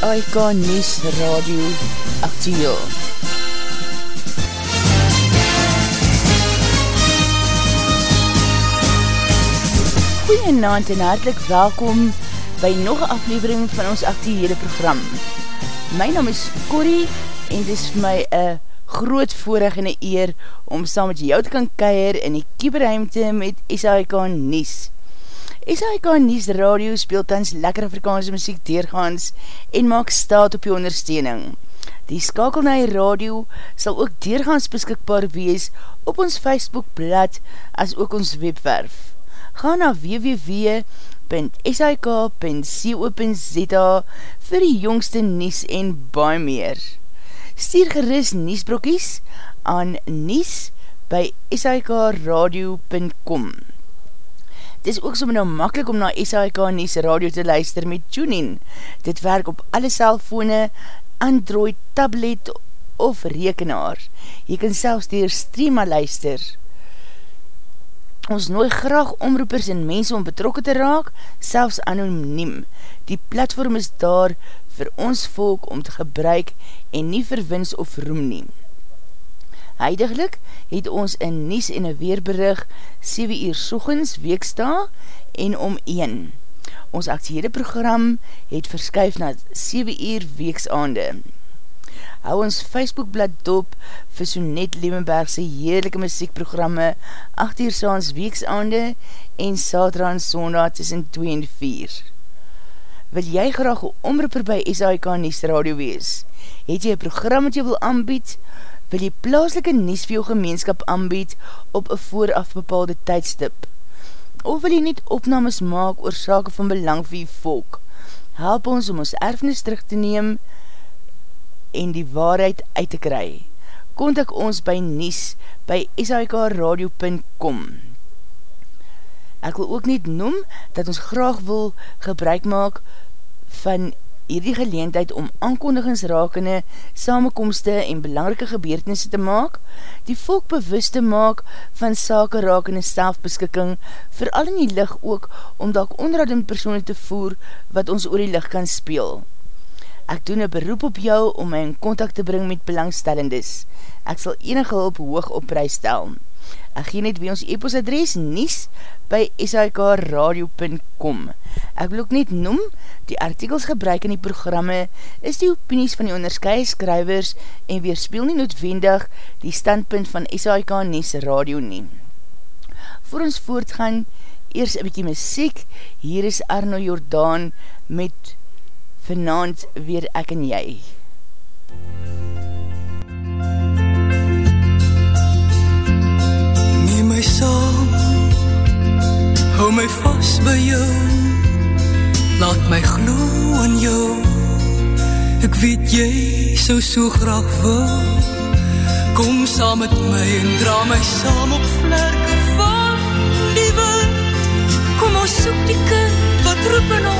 SAIK News Radio Actiel. Goeienaand en hartelijk welkom by nog een aflevering van ons actiehede program. My naam is Corrie en dit is vir my een groot voorrecht en een eer om saam met jou te kan keir in die kieberruimte met SAIK News. SHK Nies Radio speel tans lekker Afrikaanse muziek deurgaans en maak staat op die ondersteuning. Die skakel na die radio sal ook deurgaans beskikbaar wees op ons Facebookblad as ook ons webwerf. Ga na www.shk.co.za vir die jongste nies en baie meer. Stuur geris niesbrokies aan nies by shikradio.com. Het is ook so nou makkelijk om na SHK Nies radio te luister met TuneIn. Dit werk op alle cellfone, Android, tablet of rekenaar. Jy kan selfs dier streama luister. Ons nooi graag omroepers en mense om betrokken te raak, selfs anoniem. Die platform is daar vir ons volk om te gebruik en nie vir wins of roem neem. Heidiglik het ons in Nies en een Weerberig 7 uur soegens weeksta en om 1. Ons actiehede program het verskuif na 7 uur weeksaande. Hou ons Facebookblad dop vir so net Leeuwenbergse heerlijke muziekprogramme 8 uur saans weeksaande en Satra en Sondag tussen 2 en 4. Wil jy graag een omroeper by SAIK Nies Radio wees? Het jy een program wat jy wil aanbied? Wil die plaaslike nies vir jou gemeenskap aanbied op een vooraf bepaalde tydstip? Of wil jy net opnames maak oor sake van belang vir die volk? Help ons om ons erfenis terug te neem en die waarheid uit te kry. Contact ons by nies by shikradio.com Ek wil ook net noem dat ons graag wil gebruik maak van hierdie geleentheid om aankondigings rakende, samenkomste en belangrike gebeurtenisse te maak, die volk bewust te maak van sake rakende selfbeskikking, vooral in die licht ook om dalk onderhoudend persoon te voer wat ons oor die licht kan speel. Ek doen een beroep op jou om my in contact te bring met belangstellendes. Ek sal enige hulp hoog op prijs stel. Ek gee net wie ons e-postadres nies by shikradio.com. Ek wil ook net noem, die artikels gebruik in die programme is die opinies van die onderskeie skrywers en weerspeel nie noodwendig die standpunt van SHK Nies Radio nie. Voor ons voortgaan, eers een bykie muziek, hier is Arno Jordaan met Vanavond weer ek en jy. Neem my saam, hou my vast by jou, laat my glo in jou. Ek weet jy so so graag wil. Kom saam met my en dra my saam op vlerke van die wind. Kom ons soek die kind wat roep in ons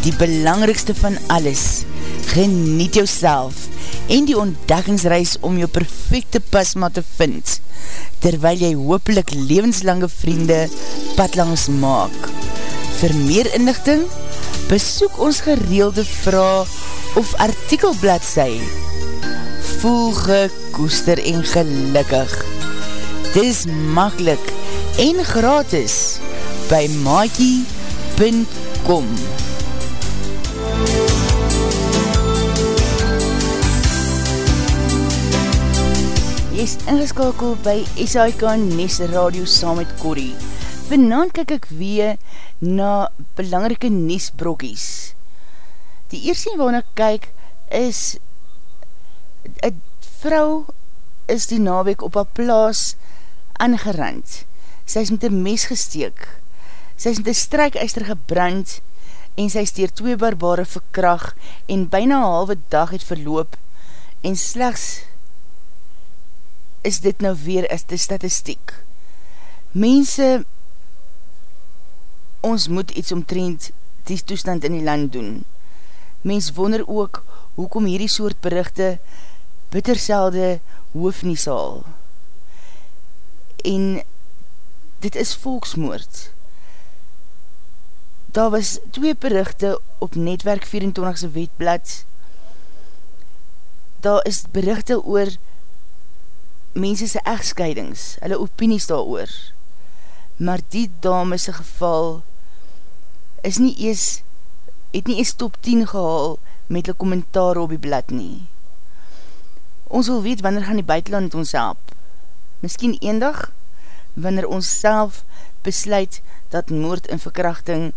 Die belangrikste van alles, geniet jou en die ontdekkingsreis om jou perfecte pasma te vind, terwyl jy hoopelik levenslange vriende padlangs maak. Vir meer inlichting, besoek ons gereelde vraag of artikelblad sy. Voel gekoester en gelukkig. Dis makkelijk en gratis by maakie.com Is ingeskakel by SIK Nes Radio saam met Corrie. Vanaan kyk ek weer na belangrike Nesbrokkies. Die eerste waarna kyk is een vrou is die naweek op haar plaas aangerand. Sy is met een mes gesteek. Sy is met een strijkeister gebrand en sy is dier twee barbare verkrag en byna halwe dag het verloop en slechts is dit nou weer as die statistiek. Mense, ons moet iets omtrend die toestand in die land doen. Mens wonder ook hoekom hierdie soort berichte bitterselde hoof nie sal en dit is volksmoord. Daar was twee berichte op Netwerk 24se wetblad. Daar is berichte oor mensese echtscheidings, hulle opinies daar oor. Maar die damese geval is nie ees, het nie ees top 10 gehaal met die kommentaar op die blad nie. Ons wil weet wanneer gaan die buitenland ons help miskien eendag, wanneer ons self besluit dat moord en verkrachting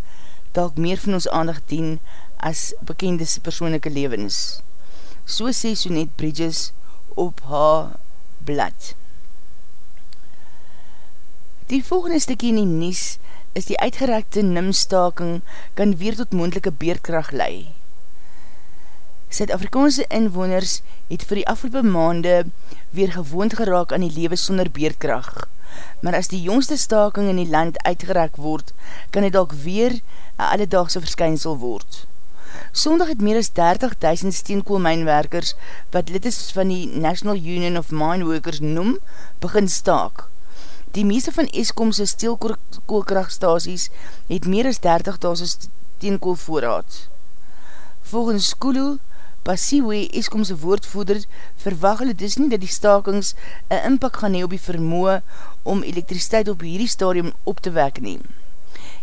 dalk meer van ons aandag dien as bekende persoonlijke levens. So sê Sonet Bridges op haar blad. Die volgende stikkie in die nies is die uitgerekte nimstaking kan weer tot moendelike beerdkracht lei. Suid-Afrikaanse inwoners het vir die afgelopen maande weer gewoond geraak aan die lewe sonder beerdkracht. Maar as die jongste staking in die land uitgerek word, kan dit ook weer een alledaagse verskynsel word. Sondag het meer as 30.000 steenkoolmijnwerkers, wat lid is van die National Union of Mine Workers noem, begin staak. Die meeste van Eskomse steelkoolkrachtstasies het meer as 30.000 steenkoolvoorraad. Volgens Kulu Pasiwe, Eskomse woordvoerder, verwag hulle dis nie dat die stakings een inpak gaan hee op die vermoe om elektriciteit op hierdie stadium op te wek neem.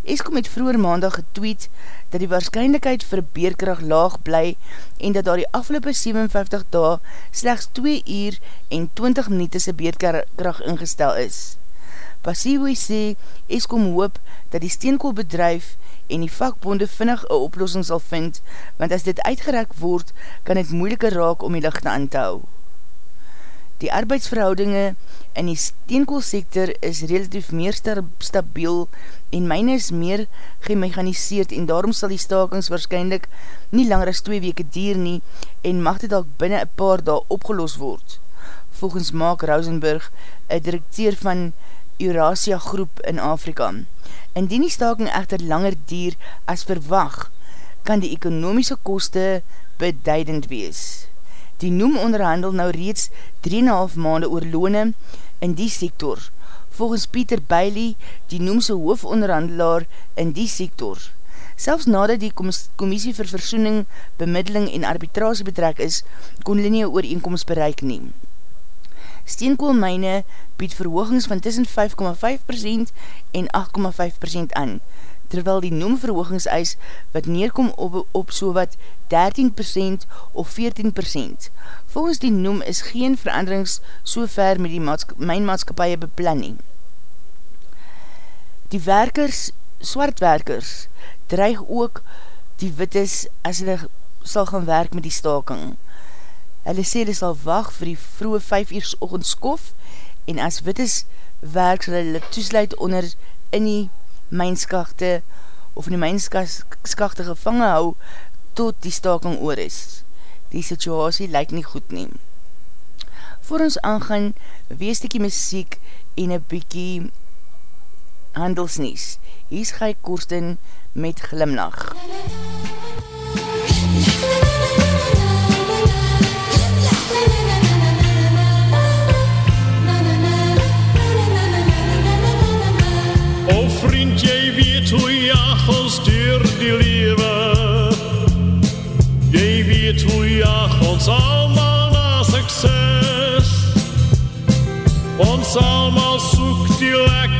Eskom het vroeger maandag getweet dat die waarschijnlijkheid vir beerkracht laag bly en dat daar die afgelopen 57 dae slechts 2 uur en 20 minuut se beerkracht ingestel is. Pasiwe sê, Eskom hoop dat die steenkoolbedrijf en die vakbonde vinnig een oplossing sal vind, want as dit uitgerek word, kan het moeilike raak om die lichte aan te hou. Die arbeidsverhoudinge in die steenkoolsektor is relatief meer stabiel en myne is meer gemechaniseerd en daarom sal die stakings waarschijnlijk nie langer as 2 weke dier nie en mag dit al binnen een paar dae opgelos word. Volgens Mark Rosenburg, een directeur van Eurasia Groep in Afrika. Indien die staking echter langer dier as verwag, kan die ekonomiese koste beduidend wees. Die noem onderhandel nou reeds 3,5 maande oor loone in die sektor, volgens Pieter Bailey, die noemse hoofonderhandelaar in die sektor. Selfs nadat die Commissie vir Versoening, Bemiddeling en Arbitrasie betrek is, kon hulle nie ooreenkomst bereik neem. Steenkoolmijne bied verhoogings van tussen 5,5% en 8,5% aan, terwyl die noemverhoogingseis wat neerkom op, op so wat 13% of 14%. Volgens die noem is geen veranderings so ver met die mijnmaatskapie beplanning. Die werkers, swartwerkers, dreig ook die wittes as hulle sal gaan werk met die staking. Hulle sê hulle sal wacht vir die vroege 5 uur ochendskof en as wittes werk sal hulle toesluit onder in die mijnskachte of in die mijnskachte gevangen hou tot die staking oor is. Die situasie lyk nie goed neem. Voor ons aangaan, wees dikkie muziek en een bykie handelsnies. Hier is Gij Korsten met glimlach. hoe Ons allemaal soek die lekker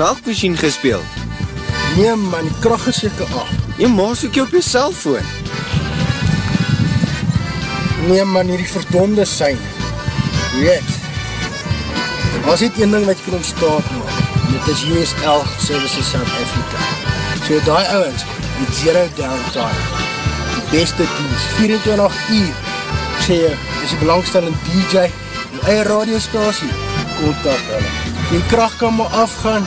die melkmachine gespeeld? Nee man, die kracht is seker af. Jy maas ook jy op jy cellfoon. Nee man, hierdie verdonde sein. Weet, was dit een ding wat jy kan ontstaan maak. Dit is USL Services South Africa. So die ouwens, met zero downtime. Die beste dienst, 24 uur. Ek sê, is die belangstellende DJ, die eie radiostasie, kontak hulle. Die kracht kan maar afgaan,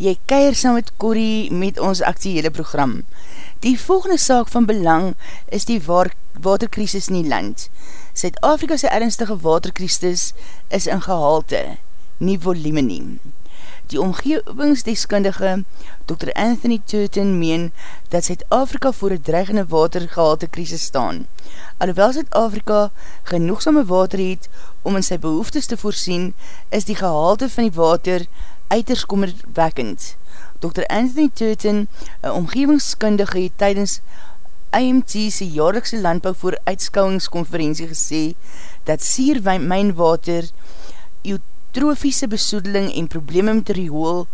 Jy keir saam met Corrie met ons actiehele program. Die volgende saak van belang is die waterkrisis in die land. Zuid-Afrika'se ernstige waterkrisis is in gehalte, nie volume nie. Die omgevingsdeskundige Dr. Anthony Turton meen dat Zuid-Afrika voor een dreigende watergehalte krisis staan. Alhoewel Zuid-Afrika genoegsame water het om in sy behoeftes te voorsien, is die gehalte van die water uiters kommerwekkend. Dr. Anthony Turton, een omgevingskundige, het tydens IMT sy jaarlikse landbouw voor uitskouwingskonferentie gesê, dat sier mijnwater, eutrofiese besoedeling en probleme met riool,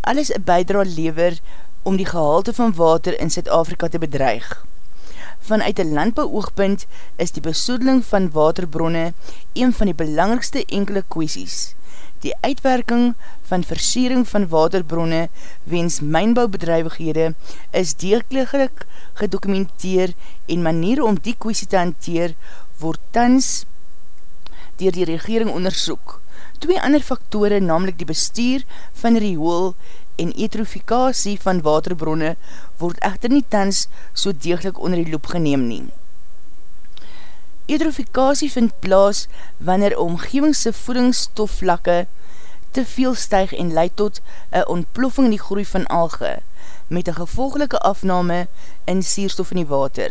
alles een bijdra lever om die gehalte van water in Zuid-Afrika te bedreig. Vanuit een landbouwoogpunt is die besoedeling van waterbronne een van die belangrikste enkele kwesties. Die uitwerking van versiering van waterbronne wens mijnbouwbedrijvighede is deelkliglik gedokumenteer en manier om die kwestie te hanteer word tans dier die regering onderzoek. Twee ander faktore, namelijk die bestuur van riool en etrofikasie van waterbronne, word echter nie tans so deeglik onder die loop geneem neem. Eutrofikasie vind plaas wanneer omgevingse voedingsstofflakke te veel stuig en leid tot een ontploffing in die groei van alge, met een gevolgelike afname in sierstof in die water.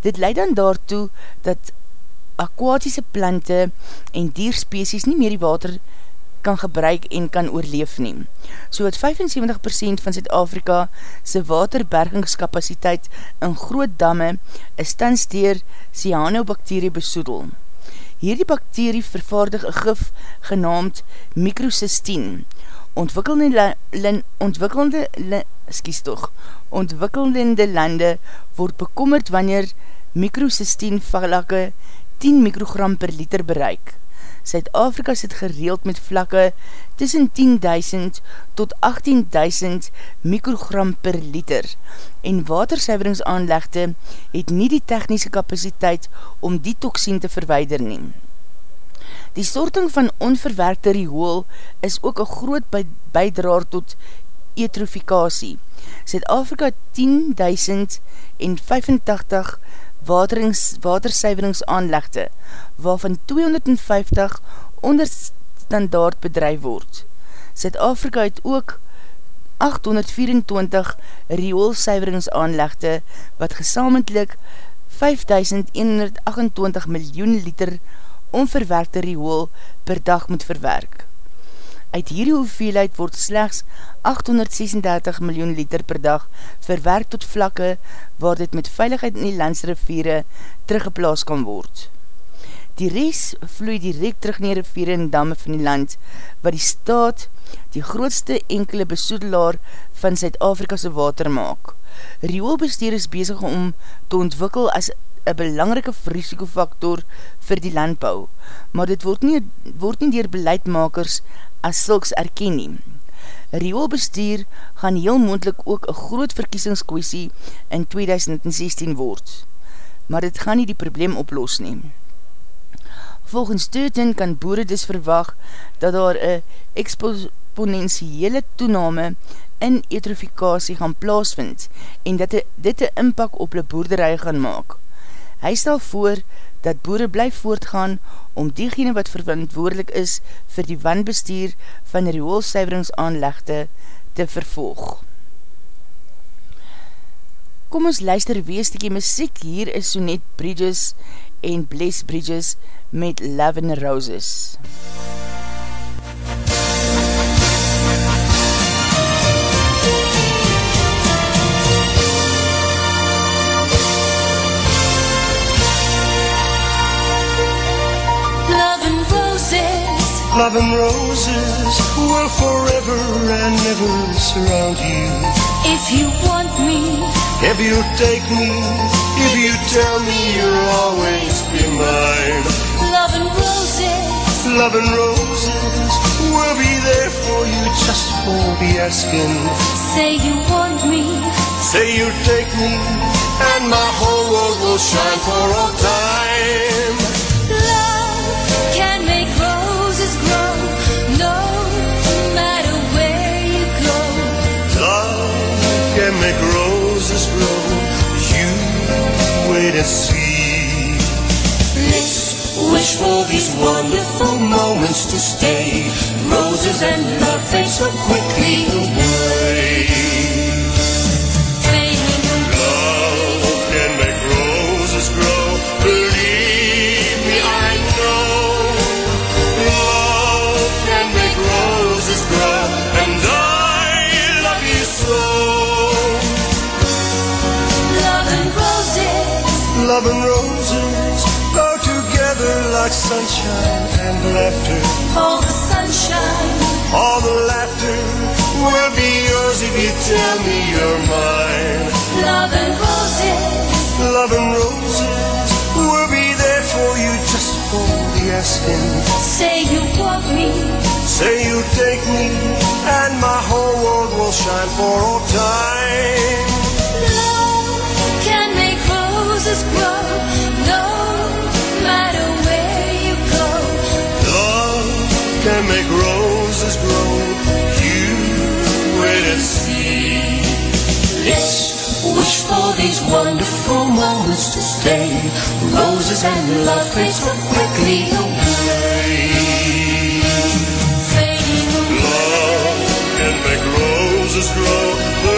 Dit leid dan daartoe dat aquatiese plante en dierspecies nie meer die water kan gebruik en kan oorleef neem. So het 75% van Zuid-Afrika sy waterbergingskapasiteit in groot damme is tans dier cyanobacterie besoedel. Hierdie bakterie vervaardig een gif genaamd microcystine. Ontwikkelende, ontwikkelende, toch, ontwikkelende lande word bekommerd wanneer microcystine vlakke 10 mikrogram per liter bereik. Suid-Afrika sit gereeld met vlakke tussen 10.000 tot 18.000 mikrogram per liter en watersuiveringsaanlegte het nie die technische kapasiteit om die toksien te verweider neem. Die sorting van onverwerkte riool is ook een groot bijdraar tot etrofikasie. Zuid-Afrika 10.085 watersuiveringsaanlegte, waarvan 250 onder standaard bedrijf word. Zuid-Afrika het ook 824 rioolsuiveringsaanlegte, wat gesamentlik 5128 miljoen liter onverwerkte riool per dag moet verwerk. Uit hierdie hoeveelheid word slechts 836 miljoen liter per dag verwerk tot vlakke waar dit met veiligheid in die landsriviere teruggeplaas kan word. Die res vloei direct terug in die riviere en damme van die land, waar die staat die grootste enkele besoedelaar van Zuid-Afrikase water maak. Rioolbestuur is bezig om te ontwikkel as een belangrike risikofaktor vir die landbouw, maar dit word nie, word nie dier beleidmakers as sulks erken nie. Rioolbestuur gaan heel moendlik ook een groot verkiesingskwestie in 2016 word, maar dit gaan nie die probleem oplos nie. Volgens Teuton kan boere dus verwag dat daar een exponentiële toename in etrofikasie gaan plaasvind en dat dit een inpak op die boerderij gaan maak. Hy stel voor dat boere bly voortgaan om diegene wat verantwoordelik is vir die wanbestuur van rioolsuiveringsaanlegte te vervolg. Kom ons luister weestekje muziek, hier is so net Bridges en Bless Bridges met Love and Roses. MUZIEK Love and roses will forever and ever surround you. If you want me, If you take me, if you tell me you'll always be mine. love and roses, Love and roses will be there for you just for the asking. say you want me, Say you take me, and my whole world will shine for all time. To stay. Roses and love fade so quickly away. Love and roses go together like sunshine and laughter. all the sunshine, All the laughter will be yours if you tell me you're mine. love and roses, Love and roses will be there for you just for the asking. say you want me, Say you take me, and my whole world will shine for all time. love wonderful moments to stay. Roses and love fade so quickly away. Fading Love can make roses grow.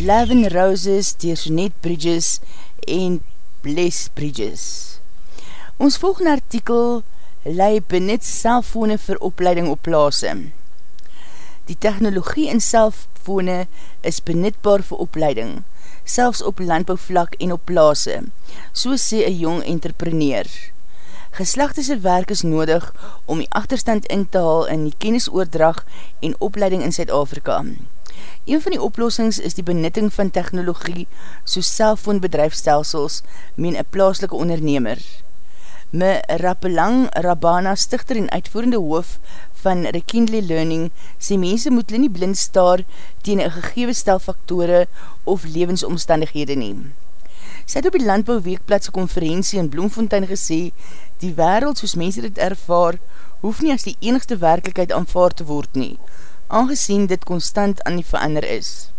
Love and Roses, dier Jeanette Bridges en Bless Bridges. Ons volgende artikel lei benut cellfone vir opleiding op plaas. Die technologie in cellfone is benutbaar vir opleiding, selfs op landbouwvlak en op plaas, so sê een jong entrepreneur. Geslachtese werk is nodig om die achterstand in te haal in die kennisoordrag en opleiding in Zuid-Afrika. Een van die oplossings is die benutting van technologie soos cellfoonbedrijfstelsels meen een plaaslike ondernemer. Me Rappelang Rabana, stichter en uitvoerende hoof van Rekindle Learning, sê mense moet hulle nie blind staar tegen een gegewe stel faktore of levensomstandighede neem. Sy het op die landbouweekplatse konferentie in Bloemfontein gesê, die wereld soos mense dit ervaar, hoef nie as die enigste werkelijkheid aanvaard te word nie, aangezien dit constant aan die verander is.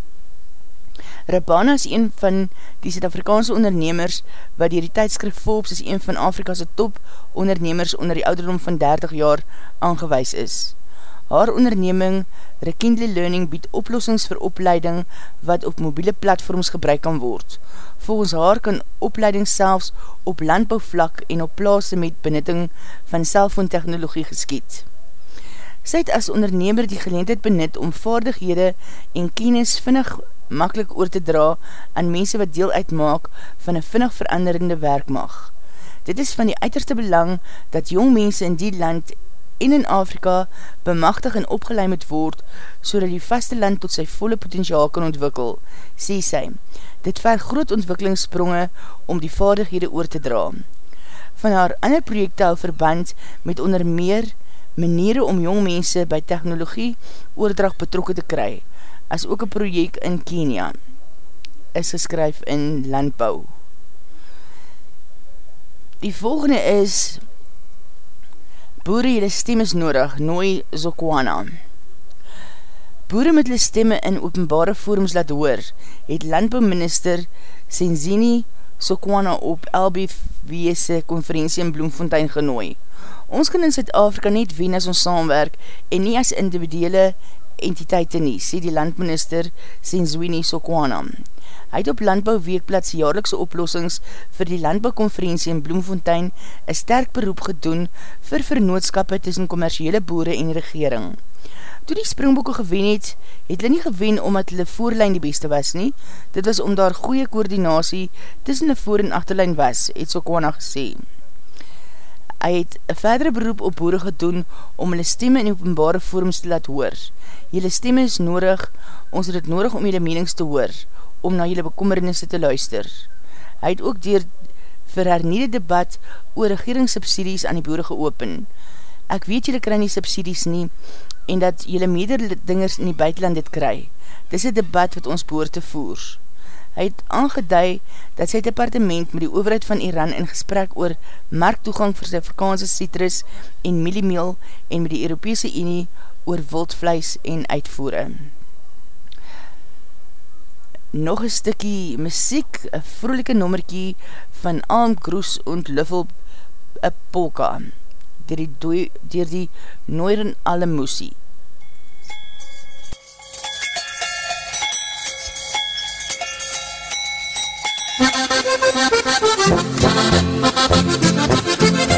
Rabana is een van die Zuid-Afrikaanse ondernemers wat dier die tijdskrif Forbes is een van Afrikase top ondernemers onder die ouderdom van 30 jaar aangewys is. Haar onderneming, Rekindle Learning, bied oplossings vir opleiding wat op mobiele platforms gebruik kan word. Volgens haar kan opleiding selfs op landbouwvlak en op plaas met benutting van cellfoon technologie geskiet. Sy het as ondernemer die geleendheid benut om vaardighede en kennis vinnig makkelijk oor te dra aan mense wat deel uitmaak van een vinnig veranderende werkmag. Dit is van die uiterste belang dat jong mense in die land en in Afrika bemachtig en opgeleid moet word, so die vaste land tot sy volle potentiaal kan ontwikkel, sê sy. Dit ver groot ontwikkelingsspronge om die vaardighede oor te dra. Van haar ander projekte hou verband met onder meer maniere om jong mense by technologie oordrag betrokken te kry, as ook een project in Kenia, is geskryf in landbouw. Die volgende is Boere, jylle stem is nodig, nooi Zokwana. Boere met jylle stemme in openbare forums laat hoor, het landbouwminister Senzini Sokwana op LBW'se konferentie in Bloemfontein genooi. Ons kan in Zuid-Afrika net wen as ons saamwerk en nie as individuele entiteite nie, sê die landminister Senzwini Sokwana. Hy het op Landbouweekplaats jaarlikse oplossings vir die Landbouwkonferentie in Bloemfontein een sterk beroep gedoen vir vernootskappe tussen commerciële boere en regering. Toe die springbokke gewen het, het hulle nie gewen omdat hulle voorlijn die beste was nie, dit was om daar goeie koordinatie tussen die voor- en achterlijn was, het Sokwana gesê. Hy het een verdere beroep op boere gedoen om hulle stemme in openbare forums te laat hoor. Julle stemme is nodig, ons het het nodig om julle menings te hoor, om na julle bekommernisse te luister. Hy het ook dier vir hernieuwde debat oor regeringssubsidies aan die boere geopen. Ek weet julle kry nie subsidies nie en dat julle mededingers in die buitenland dit kry. Dis een debat wat ons behoor te voer. Hy het aangeduid dat sy departement met die overheid van Iran in gesprek oor marktoegang vir sy Afrikaanse citrus en mieliemeel en met die Europese Unie oor wildvleis en uitvoere. Nog een stikkie muziek, een vroelike nommerkie van Alm Kroes und Luffel Polka, dier die, dier die Noiren Alemusie. Thank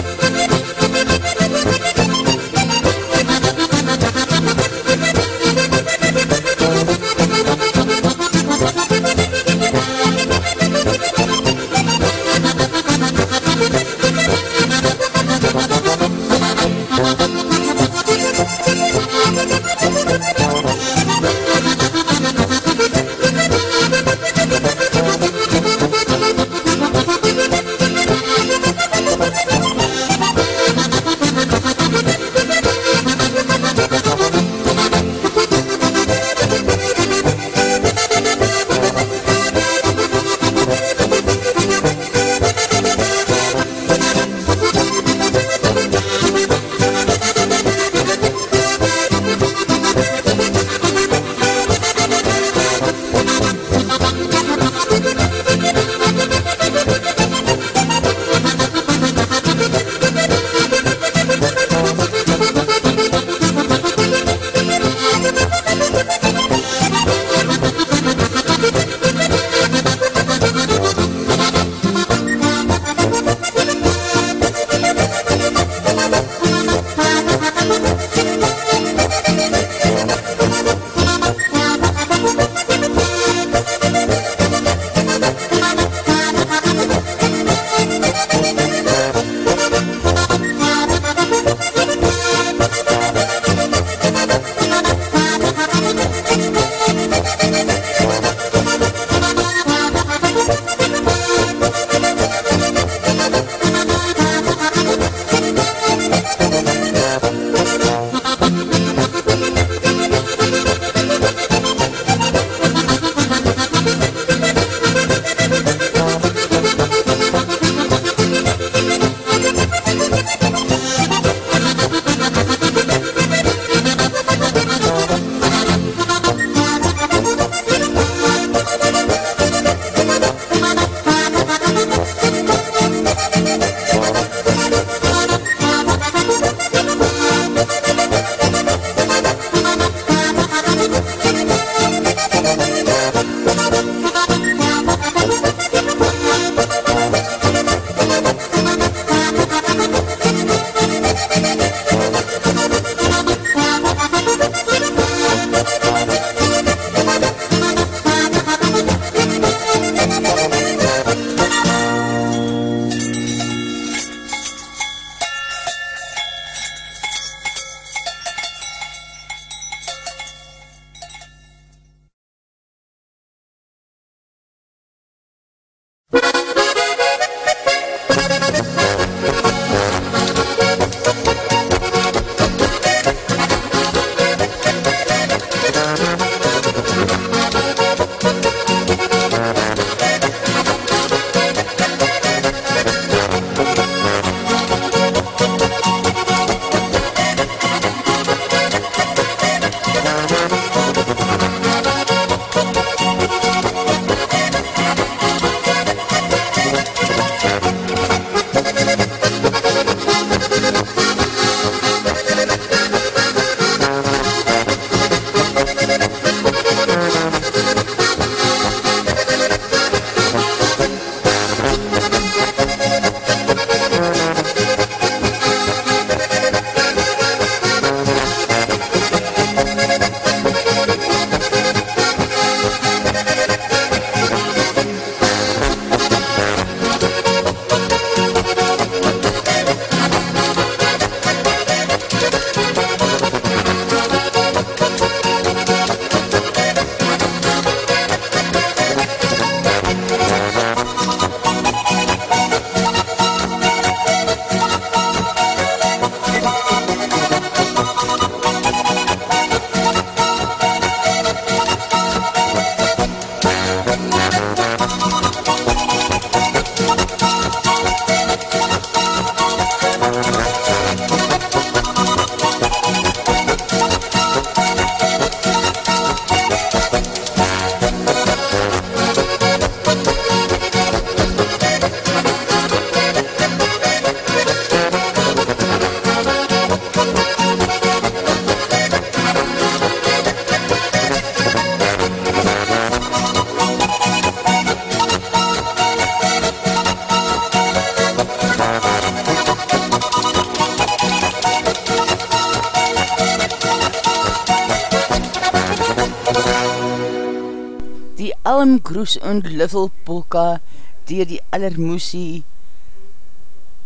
Poem Groes und Liffel Polka dier die Allermoesie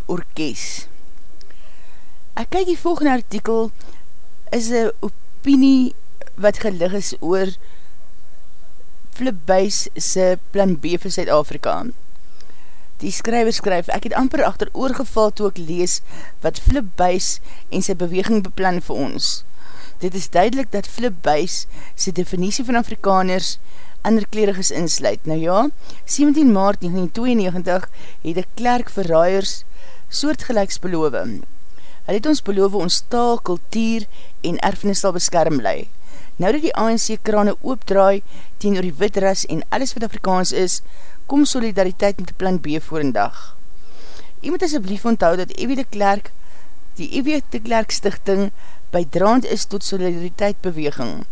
Orkest. Ek kyk die volgende artikel is een opinie wat gelig is oor Flip Buys se plan B vir Zuid-Afrika. Die skryver skryf, ek het amper achter oorgeval toe ek lees wat Flip Buys en sy beweging beplan vir ons. Dit is duidelik dat Flip Buys sy definitie van Afrikaners anderkleriges insluit. Nou ja, 17 maart 1992 het die klerk vir raaiers soortgelijks beloof. Hy het ons beloof ons taal, kultuur en erfenis sal beskerm lei. Nou dat die ANC krane oopdraai teen oor die witras en alles wat Afrikaans is, kom solidariteit met die plan B voor een dag. Jy moet asjeblief onthou dat Ewie de Klerk, die Ewie de Klerk stichting, bydraand is tot solidariteit beweging.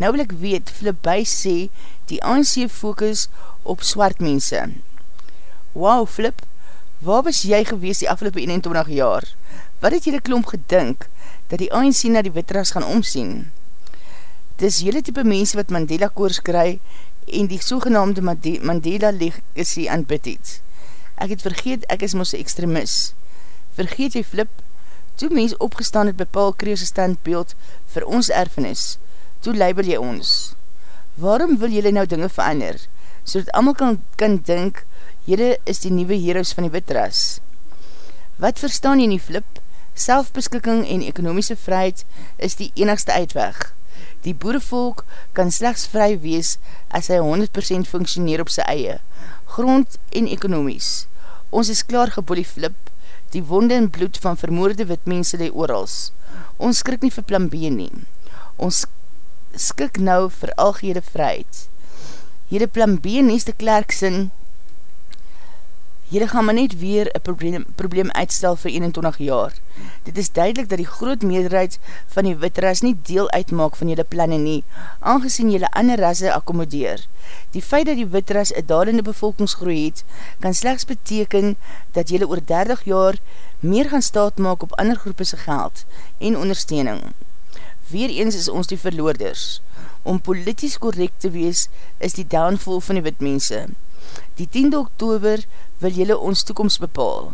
Nou wil ek weet, Flip Buy sê, die ANC focus op swart mense. Wow, Flip, waar was jy gewees die afgelopen 21 jaar? Wat het jylle klomp gedink, dat die ANC na die witras gaan omsien? Dis jylle type mense wat Mandela koers kry en die sogenaamde Mandela legacy aanbid het. Ek het vergeet, ek is mos extremis. Vergeet jy flip, toe mens opgestaan het bepaal kreuse standbeeld vir ons erfenis, toe leibel jy ons. Waarom wil jylle nou dinge verander, so dat allemaal kan, kan dink, jylle is die nieuwe heroes van die witras? Wat verstaan jy nie flip? Selfbeskikking en ekonomiese vryheid is die enigste uitweg. Die boerevolk kan slechts vry wees as hy 100% functioneer op sy eie, grond en ekonomies. Ons is klaar geboelie flip, die wonde en bloed van vermoorde witmense die oorals. Ons skrik nie vir plan B nie. Ons skik nou vir algehede vryheid. Hierde plan B nie is de klerksin, Jylle gaan maar net weer een probleem, probleem uitstel vir 21 jaar. Dit is duidelik dat die groot meerderheid van die witras nie deel uitmaak van jylle plannen nie, aangezien jylle ander rasse akkomodeer. Die feit dat die witras een dalende bevolkingsgroei het, kan slechts beteken dat jylle oor 30 jaar meer gaan staat maak op ander groepese geld en ondersteuning. Weereens is ons die verloorders. Om politisch correct te wees, is die downfall van die witmense. Die 10de oktober wil jylle ons toekomst bepaal.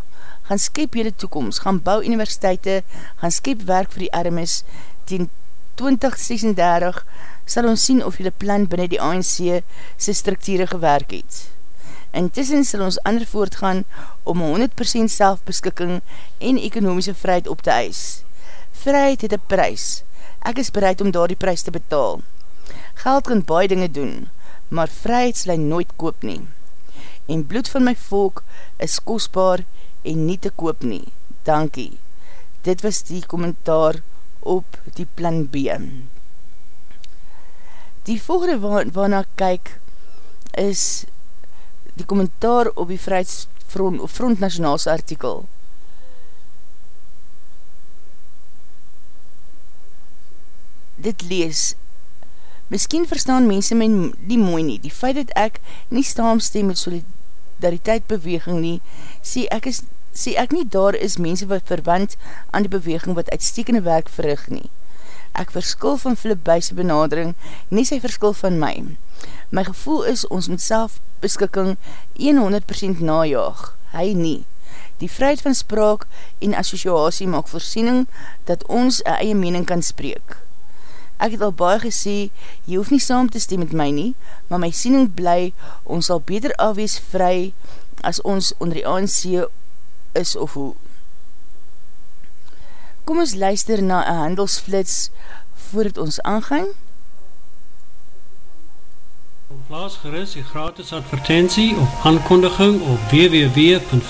Gaan skep jylle toekomst, gaan bou universiteite, gaan skep werk vir die armes. Tien 2036 sal ons sien of jylle plan binnen die ANC sy structure gewerk het. Intussen sal ons ander voortgaan om 100% selfbeskikking en ekonomiese vryheid op te eis. Vryheid het een prijs. Ek is bereid om daar die prijs te betaal. Geld kan baie dinge doen, maar vryheid sal hy nooit koop nie en bloed van my volk is kostbaar en nie te koop nie. Dankie. Dit was die kommentaar op die plan B. Die volgende waar, waarna kyk is die kommentaar op die Vrijheidsfront of Front Nationaalse artikel. Dit lees Miskien verstaan mense my nie mooi nie. Die feit dat ek nie staamstem met solidariteit solidariteit beweging nie, sê ek, is, sê ek nie daar is mense wat verwant aan die beweging wat uitstekende werk verrig nie. Ek verskil van Philip Buys benadering, nie sy verskil van my. My gevoel is ons met selfbeskikking 100% najaag, hy nie. Die vryheid van spraak en associatie maak voorsiening dat ons een eie mening kan spreek. Ek het al baie gesê, jy hoef nie saam te stem met my nie, maar my siening bly, ons sal beter afwees vry as ons onder die ANC is of hoe. Kom ons luister na een handelsflits voordat ons aangaan. Plaas gerust die gratis advertentie of aankondiging op www.v.co.za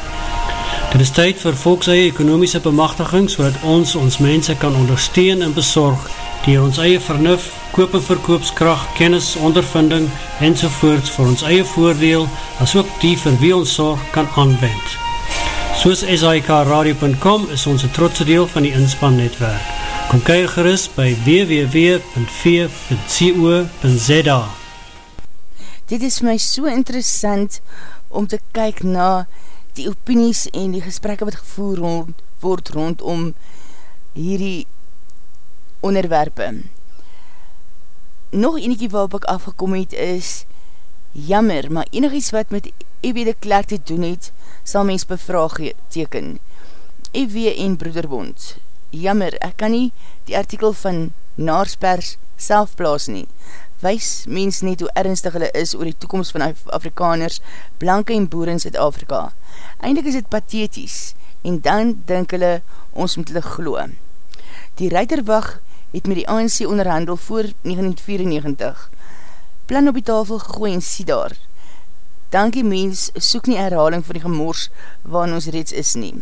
Dit is tyd vir volkseie ekonomiese bemachtiging, so ons ons mense kan ondersteun en bezorg dier ons eie vernuf, koop en verkoopskracht, kennis, ondervinding en sovoorts vir ons eie voordeel, as ook die vir wie ons zorg kan aanwend. Soos SIKRadio.com is ons een trotse deel van die inspannetwerk. Kom kyk gerust by www.v.co.za Dit is my so interessant om te kyk na die opinies en die gesprekke wat gevoer rond, word rondom hierdie onderwerpe. Nog eniekie waarop ek afgekom het is, jammer, maar enig iets wat met EW de Klerk te doen het, sal mens bevraag teken. EW en Broederbond. Jammer, ek kan nie die artikel van Naarspers self plaas nie. Wees mens net hoe ernstig hulle is oor die toekomst van Afrikaners, blanke en boer in Zuid-Afrika. Eindelijk is het pathetisch, en dan denk hulle, ons moet hulle gloe. Die Reiterwacht het met die ANC onderhandel voor 1994. Plan op die tafel gegooi en sê daar. Dankie mens, soek nie herhaling van die gemors waarin ons reeds is nie.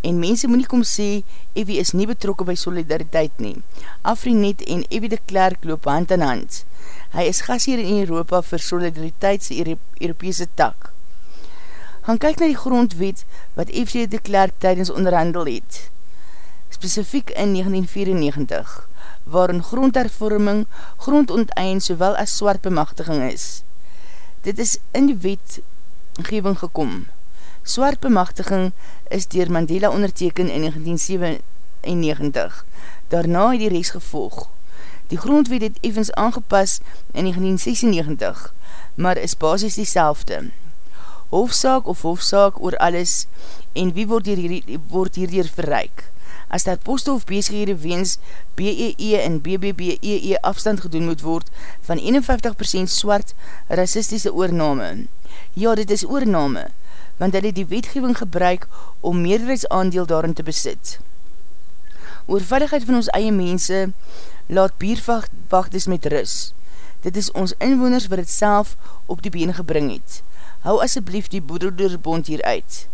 En mense moet nie kom sê, Evie is nie betrokken by solidariteit nie. Afrinet en Evie de Klerk loop hand aan hand. Hy is gas hier in Europa vir solidariteits Europese tak. Gaan kyk na die grondwet wat Evie de Klerk tydens onderhandel het. Specifiek in 1994 waarin grondhervorming, grondontein sowel as swart bemachtiging is. Dit is in die wetgeving gekom. Swart bemachtiging is dier Mandela onderteken in 1997. Daarna het die reis gevolg. Die grondwet het evens aangepas in 1996, maar is basis die selfde. Hofsaak of hofsaak oor alles en wie word hier, word hierdier verreik? as dat poste of bezighede weens BEE e en BBBEE e afstand gedoen moet word van 51% swart racistische oorname. Ja, dit is oorname, want hulle die wetgeving gebruik om meerderheidsaandeel daarin te besit. Oorvalligheid van ons eie mense laat bierwachters met rus. Dit is ons inwoners wat het self op die been gebring het. Hou asseblief die boederderbond hier uit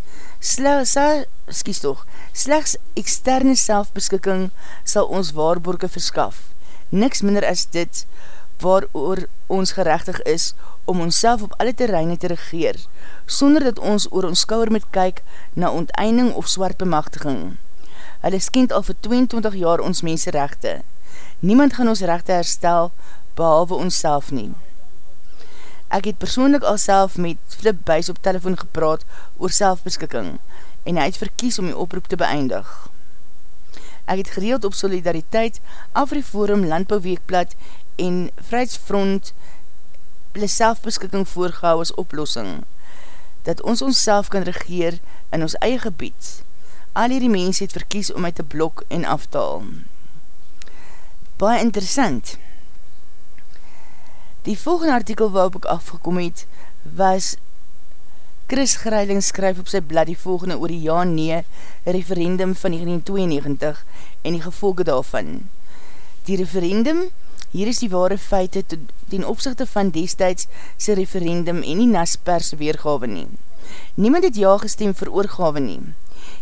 skies toch, slechts externe selfbeskikking sal ons waarborke verskaf. Niks minder as dit waar ons gerechtig is om ons op alle terreine te regeer, sonder dat ons oor ons skouwer moet kyk na onteinding of swart bemachtiging. Hulle skend al vir 22 jaar ons menserechte. Niemand gaan ons rechte herstel, behalwe ons self nie. Ek het persoonlik al self met Flip Buys op telefoon gepraat oor selfbeskikking en hy het verkies om die oproep te beëindig. Ek het gereeld op Solidariteit, Afriforum, Landbouweekblad en Vrijheidsfront hulle selfbeskikking voorgehou as oplossing, dat ons ons self kan regeer in ons eie gebied. Al hierdie mens het verkies om my te blok en aftaal. Baie interessant. Die volgende artikel waarop ek afgekom het, was Chris Greiling skryf op sy blad die volgende oor die ja-nee referendum van 1992 en die gevolge daarvan. Die referendum, hier is die ware feite ten opzichte van destijds sy referendum en die naspers weergawe nie. Niemand het ja gestem vir oorgawe nie.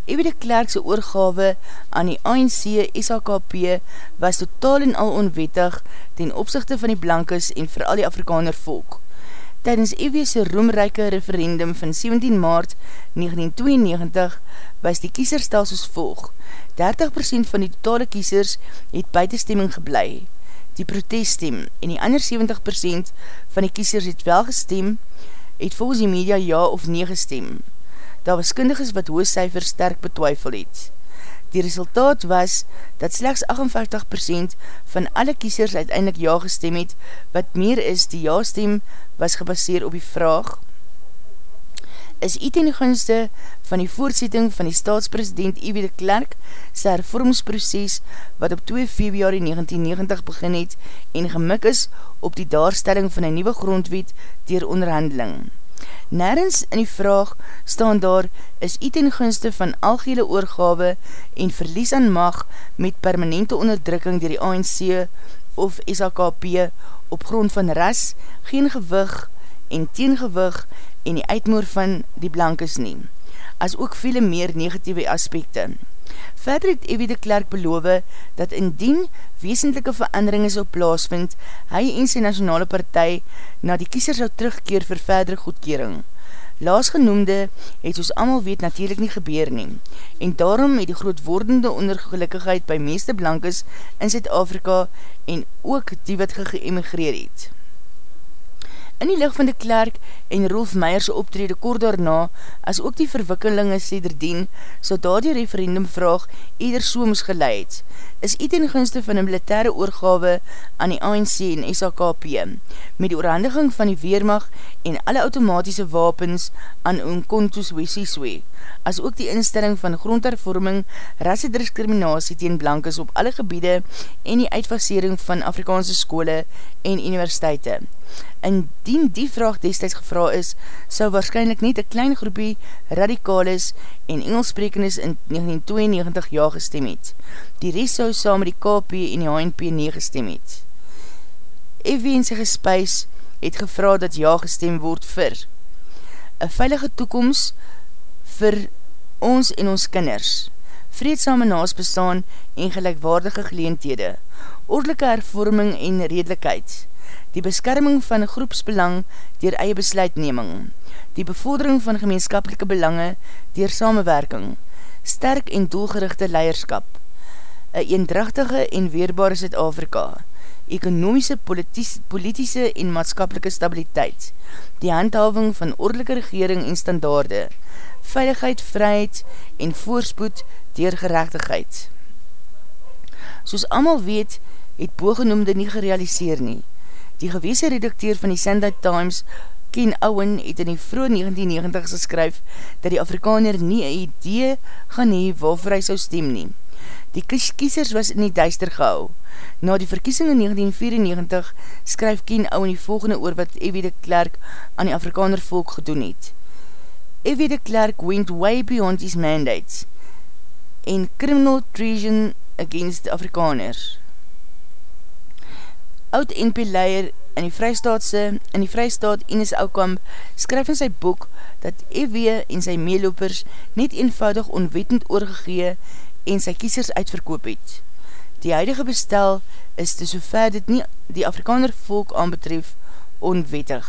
Ewe de Klerkse oorgawe aan die ANC SHKP was totaal en al onwettig ten opzichte van die blankes en vir al die Afrikaner volk. Tijdens Ewe's roemrijke referendum van 17 maart 1992 was die kieserstelsels volg. 30% van die totale kiesers het buitenstemming geblei. Die proteststem en die ander 70% van die kiesers het wel gestem, het volgens die media ja of nee gestem daar was kundiges wat hoog cijfers sterk betwyfel het. Die resultaat was dat slechts 58% van alle kiesers uiteindelik ja gestem het, wat meer is die ja-stem was gebaseer op die vraag is iets in die gunste van die voortsetting van die staatspresident Iwi de Klerk sy hervormsproces wat op 2 februari 1990 begin het en gemik is op die daarstelling van een nieuwe grondwet dier onderhandeling. Nergens in die vraag staan daar is iets in gunste van algehele oorgawe en verlies aan mag met permanente onderdrukking dier die ANC of SAKP op grond van ras, geen gewig en teengewig en die uitmoer van die blankes nie, as ook vele meer negatieve aspekte. Verder het Ewie de Klerk beloof dat indien weesendelike veranderinge sal plaasvind, hy en sy nationale partij na die kieser sal terugkeer vir verdere goedkering. Laas genoemde het soos amal weet natuurlijk nie gebeur nie en daarom het die grootwordende ondergelukkigheid by meeste blankes in Zuid-Afrika en ook die wat geëmigreer het. In die licht van de Klerk en Rolf Meijers optrede kort daarna, as ook die verwikkelinge sederdien, so daar die referendumvraag eder soms geleid, is iets in gunste van een militaire oorgawe aan die ANC en SAKP, met die oorhandiging van die Weermacht en alle automatische wapens aan Unkontus Wesiswe, as ook die instelling van grondhervorming, rassediskriminatie teen blankes op alle gebiede en die uitfasering van Afrikaanse skole en universiteite. Indien die vraag destijds gevra is, sou waarschijnlijk net een klein groepie radikalis en Engelsprekendes in 1992 ja gestem het. Die rest sou saam met die KP en die HNP nie gestem het. Evie en sy gespuis het gevra dat ja gestem word vir een veilige toekomst vir ons en ons kinders, vreedsame naasbestaan en gelijkwaardige geleentede, ordelike hervorming en redelijkheid, die beskerming van groepsbelang dier eie besluitneming, die bevordering van gemeenskapelike belange dier samenwerking, sterk en doelgerichte leierskap, een eendrachtige en weerbare Zuid-Afrika, ekonomiese, politische en maatskapelike stabiliteit, die handhaving van ordelike regering en standaarde, veiligheid, vryheid en voorspoed dier gerechtigheid. Soos amal weet, het boogenoemde nie gerealiseer nie. Die gewese redakteur van die Sunday Times, Ken Owen, het in die vroeg 1990 geskryf dat die Afrikaner nie een idee gaan hee waarvoor hy sou stem nie. Die kiesers was in die duister gehou. Na die verkiesing in 1994 skryf Ken Owen die volgende oor wat Evie de Klerk aan die Afrikaner volk gedoen het. Evie de Klerk went way beyond his mandates en criminal treason against Afrikaners. Oud NP-leier in die Vrystaatse, in die Vrystaat Ines Oukamp skryf in sy boek dat EW en sy meelopers net eenvoudig onwetend oorgegee en sy kiesers uitverkoop het. Die huidige bestel is te sover dit nie die Afrikaner volk aanbetref onwettig.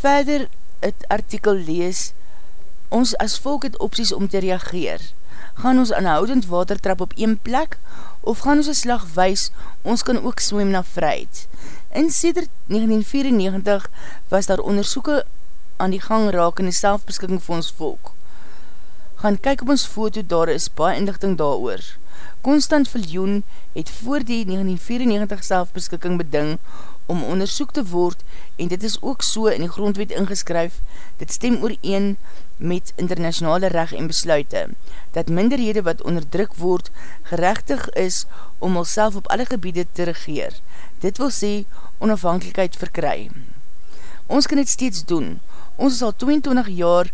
Verder het artikel lees, ons as volk het opties om te reageer gaan ons aanhoudend watertrap op een plek, of gaan ons een slag wees, ons kan ook swem na vryheid. In sêder 1994 was daar onderzoeken aan die gang raak in die selfbeskikking vir ons volk. Gaan kyk op ons foto, daar is baie inlichting daar oor. Constant Viljoen het voor die 1994 selfbeskikking beding om onderzoek te word en dit is ook so in die grondwet ingeskryf, dit stem oor een met internationale recht en besluite, dat minderhede wat onderdruk word gerechtig is om alself op alle gebiede te regeer. Dit wil sê onafhankelijkheid verkry. Ons kan dit steeds doen. Ons is al 22 jaar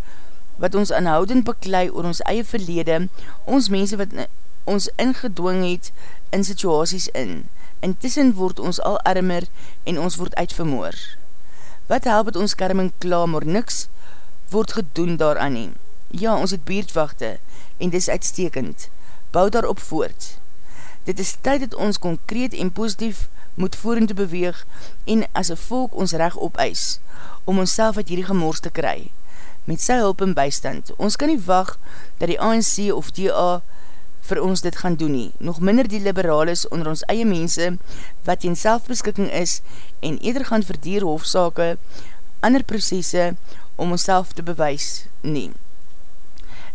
wat ons aanhoudend beklei oor ons eie verlede, ons mense wat ons ingedwing het in situaties in. Intussen word ons al armer en ons word uitvermoor. Wat help het ons kerming klaar, maar niks word gedoen daaraan nie. Ja, ons het beerdwachte en dis uitstekend. Bou daarop voort. Dit is tyd dat ons concreet en positief moet voeren te beweeg en as een volk ons recht opeis om ons self uit hierdie gemors te kry. Met sy hulp en bystand. Ons kan nie wacht dat die ANC of DA vir ons dit gaan doen nie. Nog minder die liberales onder ons eie mense wat in selfbeskikking is en eerder gaan vir dier hofzake, ander processe om ons te bewys nie.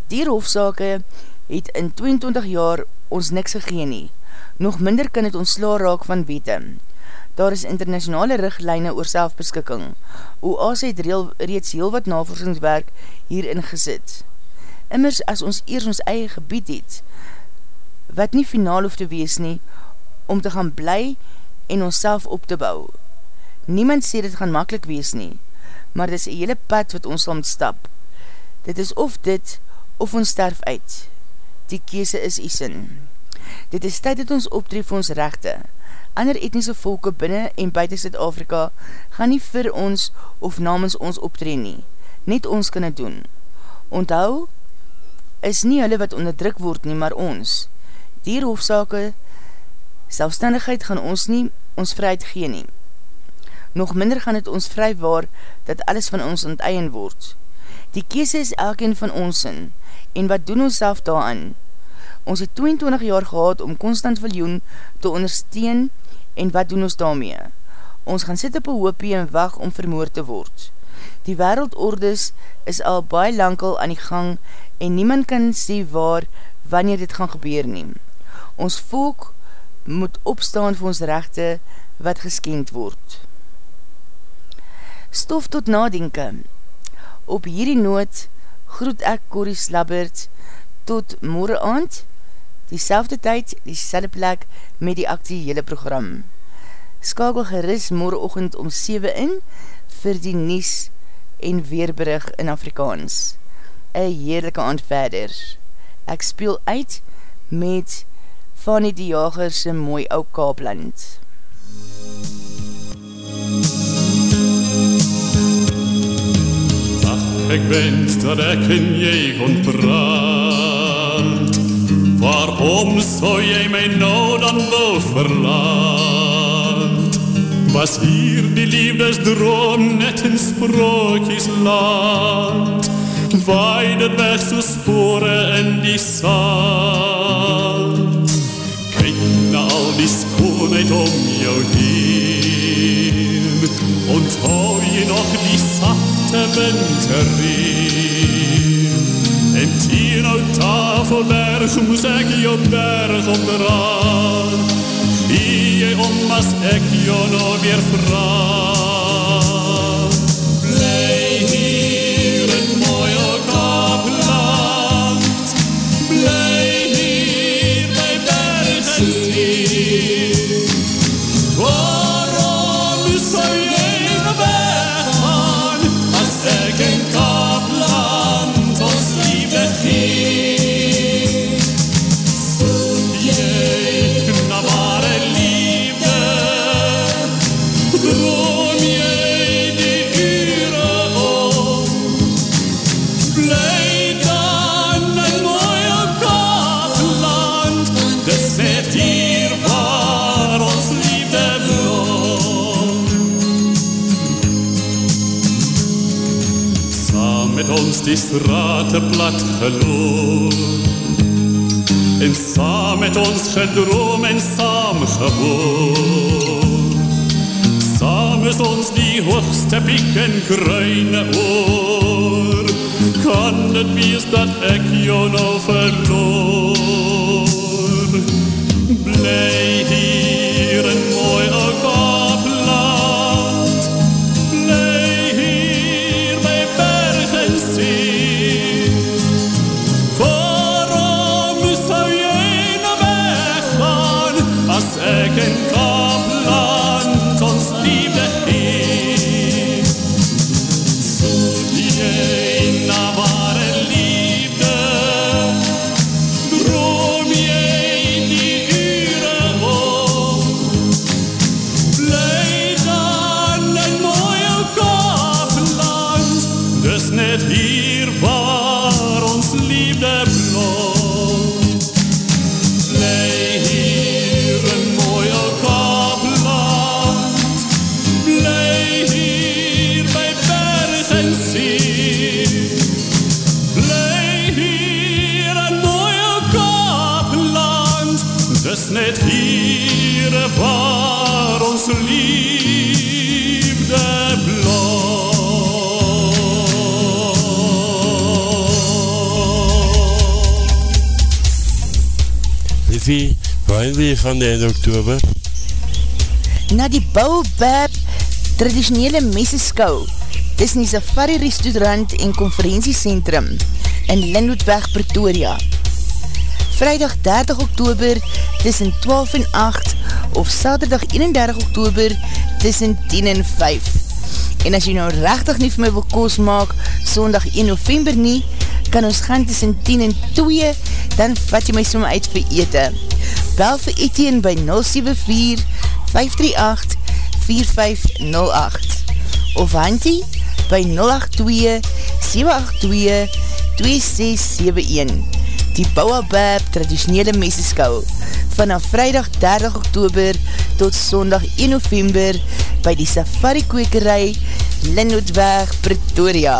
Dier hofzake het in 22 jaar ons niks gegeen nie. Nog minder kan het ons raak van wete. Daar is internationale richtlijne oor selfbeskikking. OAS het reeds heel wat navorsingswerk hierin gesit. Immers as ons eers ons eie gebied het, wat nie finaal hoef te wees nie, om te gaan bly en ons op te bou. Niemand sê dit gaan makkelijk wees nie, maar dit is een hele pad wat ons sal stap. Dit is of dit, of ons sterf uit. Die kese is die sin. Dit is tyd dat ons optref vir ons rechte. Ander etnische volke binnen en buiten Zuid-Afrika gaan nie vir ons of namens ons optree nie. net ons kan het doen. Onthou, is nie hulle wat onderdruk word nie, maar ons. Dier hoofzake, selfstandigheid gaan ons nie ons vryheid gee nie. Nog minder gaan het ons vry waar dat alles van ons onteien word. Die kies is elkeen van ons in, en wat doen ons self daaraan? Ons het 22 jaar gehad om Constant Viljoen te ondersteun en wat doen ons daarmee? Ons gaan sit op een hoopie en wacht om vermoord te word. Die wereldordes is al baie lankel aan die gang en niemand kan sê waar wanneer dit gaan gebeur neem. Ons volk moet opstaan vir ons rechte wat geskend word. Stof tot nadenke Op hierdie noot groet ek Corrie Slabbert tot morgen aand die selfde tyd, die selfde plek met die actiehele program. Skakel geris morgenochtend om 7 in vir die Nies en Weerbrug in Afrikaans. Een heerlijke aand verder. Ek speel uit met Fanny die Jagerse mooi ou Kaapland. Ek wens dat ek in jy kon praat Waarom sou jy my nou dan wil verlaat? Was hier die liefdesdroom net in sprookjes laat? Waai dit weg so spore in die sand? Die skoonheid om jou heen Onthou jy nog die sachte winterreen En hier nou tafelberg moes ek jou berg omdraan Wie jy om as ek jou nou weer vraag die strate plat geloop En saam met ons gedroom en saam gewoon Saam is ons die hoogste piek en kruine oor. Kan dit wees dat ek jou nou verloor? Bly hier net hier waar ons liefde blom. Liffie, waar wil je gaan de einde oktober? Na die Baobab traditionele messeskou dis in die Safari Restaurant en Conferentiecentrum in Linwoodweg, Pretoria. Vrijdag 30 oktober tussen 12 en 8 of Saterdag 31 oktober tussen 10 en 5. En as jy nou rechtig nie vir my wil koos maak, sondag 1 november nie, kan ons gaan tussen 10 en 2, dan vat jy my som uit vir ete. Bel vir Etienne by 074 538 4508 of Hantie by 082 Die Bouwabab traditionele meseskou vanaf vrijdag 30 oktober tot sondag 1 november by die safari kwekerij Linnootweg Pretoria.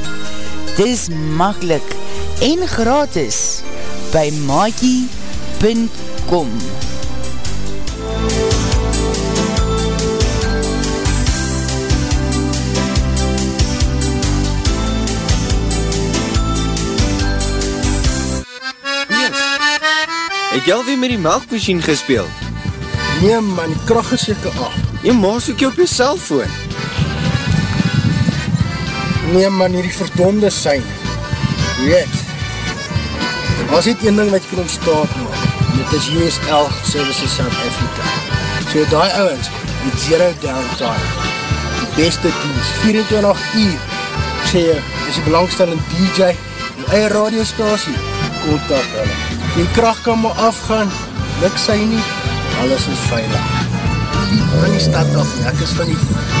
Dis makkelijk en gratis by maakie.com Het jy alweer met die melkmachine gespeeld? Nee man, die kracht is jyke af. Jy maas ook jy op jy cellfoon. Nee man, hier die verdonde sein. Weet, was dit een ding wat jy kan ontstaat maak. Dit is USL Services South Africa. So die ouwens, die zero downtime, die beste dienst, 24 uur. Ek sê jy, is die belangstellende DJ, die eie radiostasie, kontak hulle. Die kracht kan maar afgaan, luk sy nie, alles is veilig. Van die stad af, ek is van die, kan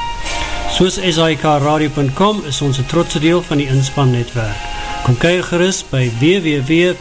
Soos SIKRadio.com is ons een trotse deel van die inspannetwerk. Kom kyk gerust by www.v.co.za